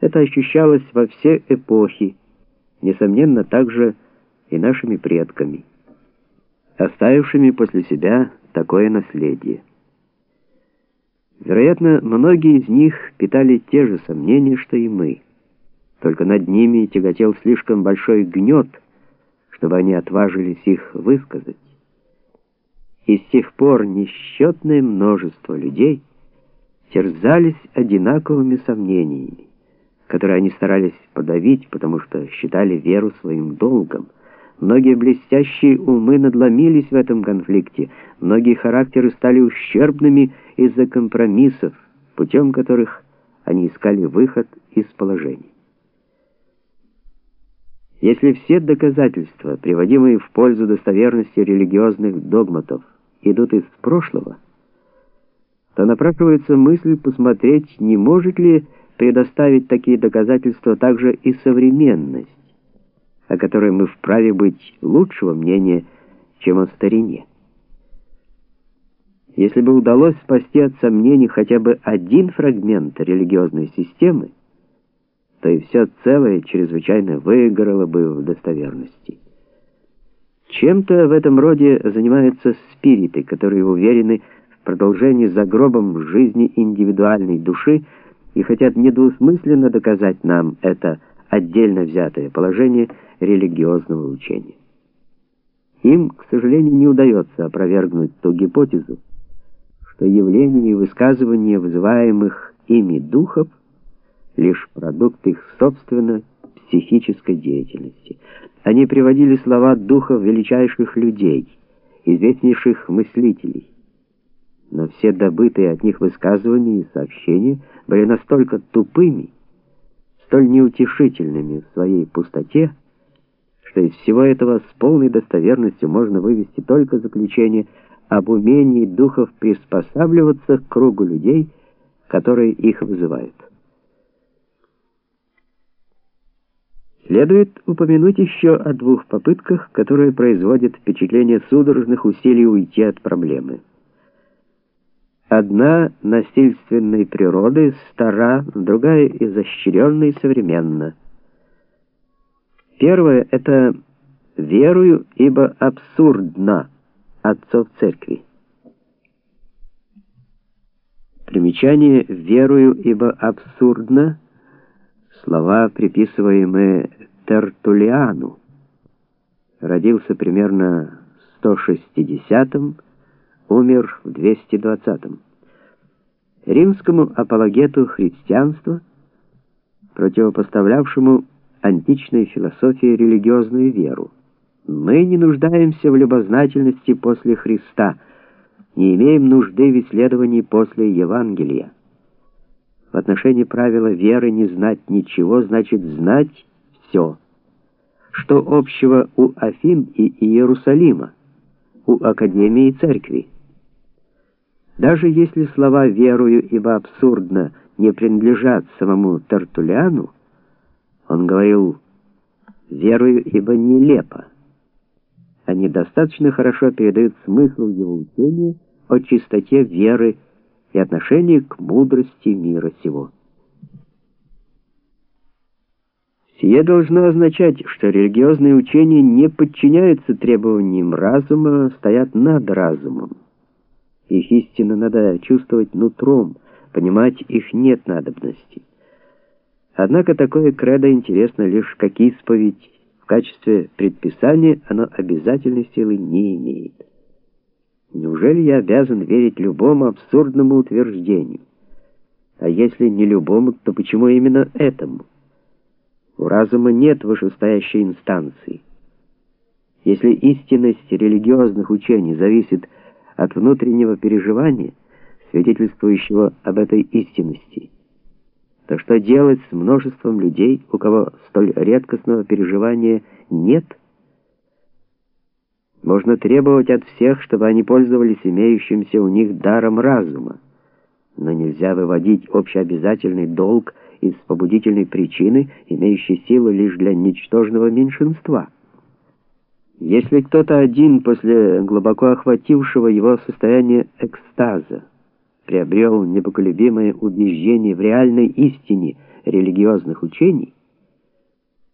Это ощущалось во все эпохи, несомненно, также и нашими предками, оставившими после себя такое наследие. Вероятно, многие из них питали те же сомнения, что и мы. Только над ними тяготел слишком большой гнет, чтобы они отважились их высказать. И с тех пор несчетное множество людей терзались одинаковыми сомнениями, которые они старались подавить, потому что считали веру своим долгом. Многие блестящие умы надломились в этом конфликте, многие характеры стали ущербными из-за компромиссов, путем которых они искали выход из положений. Если все доказательства, приводимые в пользу достоверности религиозных догматов, идут из прошлого, то напрашивается мысль посмотреть, не может ли предоставить такие доказательства также и современность, о которой мы вправе быть лучшего мнения, чем о старине. Если бы удалось спасти от сомнений хотя бы один фрагмент религиозной системы, то и все целое чрезвычайно выиграло бы в достоверности. Чем-то в этом роде занимаются спириты, которые уверены в продолжении за гробом жизни индивидуальной души и хотят недвусмысленно доказать нам это отдельно взятое положение религиозного учения. Им, к сожалению, не удается опровергнуть ту гипотезу, что явления и высказывания вызываемых ими духов лишь продукт их собственной психической деятельности. Они приводили слова духов величайших людей, известнейших мыслителей. Но все добытые от них высказывания и сообщения были настолько тупыми, столь неутешительными в своей пустоте, что из всего этого с полной достоверностью можно вывести только заключение об умении духов приспосабливаться к кругу людей, которые их вызывают. Следует упомянуть еще о двух попытках, которые производят впечатление судорожных усилий уйти от проблемы. Одна насильственной природы, стара, другая изощренная и современна. Первая — это «верую, ибо абсурдна» отцов церкви. Примечание «верую, ибо абсурдно» слова, приписываемые Тертулиану. Родился примерно в 160-м, умер в 220-м. Римскому апологету христианства, противопоставлявшему античной философии религиозную веру. Мы не нуждаемся в любознательности после Христа, не имеем нужды в исследовании после Евангелия. В отношении правила веры не знать ничего значит знать все. Что общего у Афин и Иерусалима, у Академии и Церкви? Даже если слова «верую, ибо абсурдно» не принадлежат самому Тартулиану, он говорил «верую, ибо нелепо». Они достаточно хорошо передают смысл его учения о чистоте веры и отношение к мудрости мира сего. Сие должно означать, что религиозные учения не подчиняются требованиям разума, стоят над разумом. Их истинно надо чувствовать нутром, понимать их нет надобности. Однако такое кредо интересно лишь как исповедь, в качестве предписания оно обязательной силы не имеет. Неужели я обязан верить любому абсурдному утверждению? А если не любому, то почему именно этому? У разума нет вышестоящей инстанции. Если истинность религиозных учений зависит от внутреннего переживания, свидетельствующего об этой истинности, то что делать с множеством людей, у кого столь редкостного переживания нет – можно требовать от всех, чтобы они пользовались имеющимся у них даром разума. Но нельзя выводить общеобязательный долг из побудительной причины, имеющей силу лишь для ничтожного меньшинства. Если кто-то один после глубоко охватившего его состояния экстаза приобрел непоколебимое убеждение в реальной истине религиозных учений,